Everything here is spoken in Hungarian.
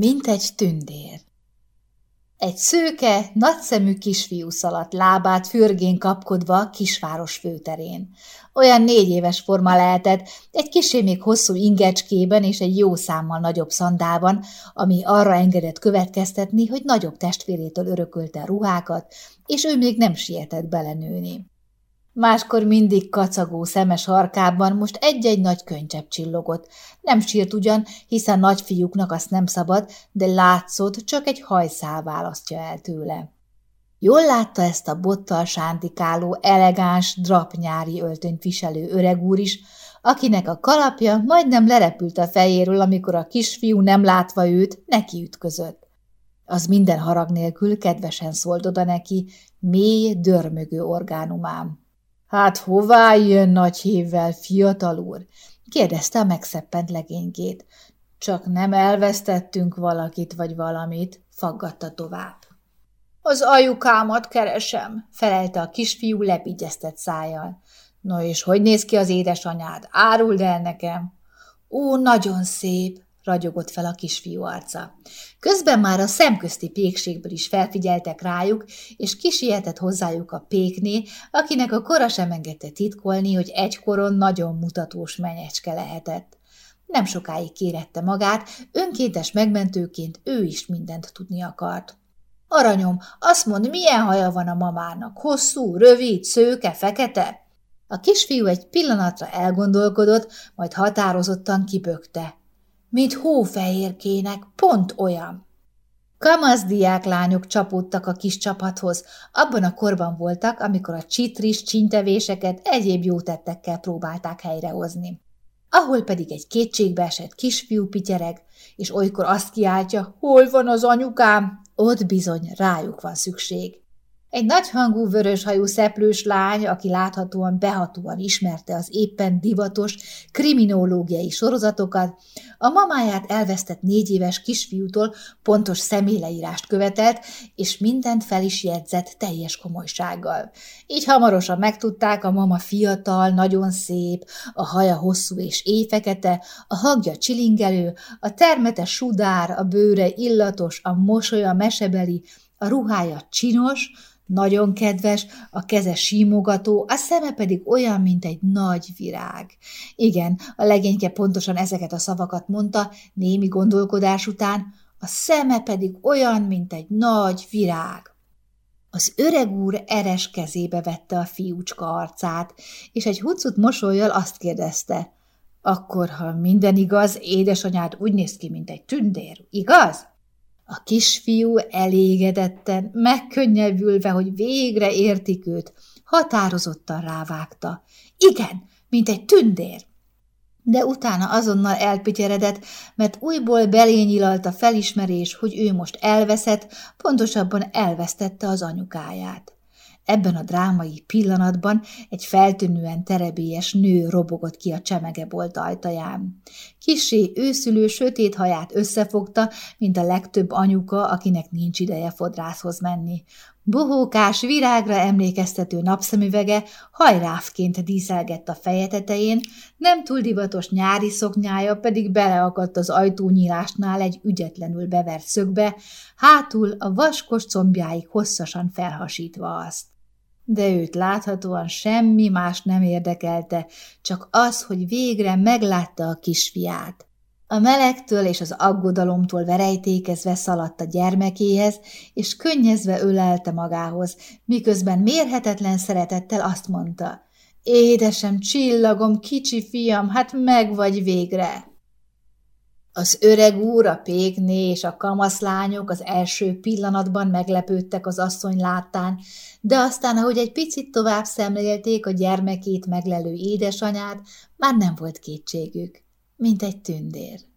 mint egy tündér. Egy szőke, nagyszemű kisfiú szaladt lábát fürgén kapkodva a kisváros főterén. Olyan négy éves forma lehetett, egy kisé még hosszú ingecskében és egy jó számmal nagyobb szandában, ami arra engedett következtetni, hogy nagyobb testvérétől örökölte a ruhákat, és ő még nem sietett belenőni. Máskor mindig kacagó szemes harkában most egy-egy nagy könycsepp csillogott. Nem sírt ugyan, hiszen nagyfiúknak azt nem szabad, de látszott, csak egy hajszál választja el tőle. Jól látta ezt a bottal sántikáló, elegáns, drapnyári öltönyt viselő öreg úr is, akinek a kalapja majdnem lerepült a fejéről, amikor a kisfiú nem látva őt neki ütközött. Az minden harag nélkül kedvesen szólt oda neki, mély, dörmögő orgánumám. Hát hová jön nagy hívvel, fiatal úr? kérdezte a megszeppent legénykét. Csak nem elvesztettünk valakit vagy valamit, faggatta tovább. Az ajukámat keresem, felelte a kisfiú lepigyeztett szájjal. No és hogy néz ki az édesanyád? Áruld el nekem! Ó, nagyon szép, ragyogott fel a kisfiú arca. Közben már a szemközti pékségből is felfigyeltek rájuk, és kisietett hozzájuk a pékné, akinek a kora sem engedte titkolni, hogy egykoron nagyon mutatós menyecske lehetett. Nem sokáig kérette magát, önkéntes megmentőként ő is mindent tudni akart. Aranyom, azt mond, milyen haja van a mamának? Hosszú, rövid, szőke, fekete? A kisfiú egy pillanatra elgondolkodott, majd határozottan kibökte mint hófehérkének, pont olyan. Kamasz diáklányok csapódtak a kis csapathoz, abban a korban voltak, amikor a csitris csintevéseket egyéb jótettekkel próbálták helyrehozni. Ahol pedig egy kétségbe esett kisfiú pityereg, és olykor azt kiáltja, hol van az anyukám, ott bizony rájuk van szükség. Egy nagyhangú vöröshajú szeplős lány, aki láthatóan behatóan ismerte az éppen divatos kriminológiai sorozatokat, a mamáját elvesztett négy éves kisfiútól pontos személyleírást követelt, és mindent fel is jegyzett teljes komolysággal. Így hamarosan megtudták, a mama fiatal, nagyon szép, a haja hosszú és éjfekete, a hagja csilingelő, a termete sudár, a bőre illatos, a mosolya mesebeli, a ruhája csinos, nagyon kedves, a keze símogató, a szeme pedig olyan, mint egy nagy virág. Igen, a legényke pontosan ezeket a szavakat mondta, némi gondolkodás után, a szeme pedig olyan, mint egy nagy virág. Az öreg úr eres kezébe vette a fiúcska arcát, és egy hucut mosolyjal azt kérdezte, akkor, ha minden igaz, édesanyád úgy néz ki, mint egy tündér, igaz? A kisfiú elégedetten, megkönnyebbülve, hogy végre értik őt, határozottan rávágta. Igen, mint egy tündér. De utána azonnal elpityeredett, mert újból belényilalt a felismerés, hogy ő most elveszett, pontosabban elvesztette az anyukáját. Ebben a drámai pillanatban egy feltűnően terebélyes nő robogott ki a csemegebolt ajtaján. Kisé őszülő sötét haját összefogta, mint a legtöbb anyuka, akinek nincs ideje fodrászhoz menni. Bohókás, virágra emlékeztető napszemüvege hajráfként díszelgett a feje tetején, nem túl divatos nyári szoknyája pedig beleakadt az ajtónyílásnál egy ügyetlenül bevert szögbe, hátul a vaskos combjáig hosszasan felhasítva azt de őt láthatóan semmi más nem érdekelte, csak az, hogy végre meglátta a kisfiát. A melegtől és az aggodalomtól verejtékezve szaladt a gyermekéhez, és könnyezve ölelte magához, miközben mérhetetlen szeretettel azt mondta, Édesem, csillagom, kicsi fiam, hát meg vagy végre! Az öreg úr, a pékné és a kamaszlányok az első pillanatban meglepődtek az asszony láttán, de aztán, ahogy egy picit tovább szemlélték a gyermekét meglelő édesanyát, már nem volt kétségük, mint egy tündér.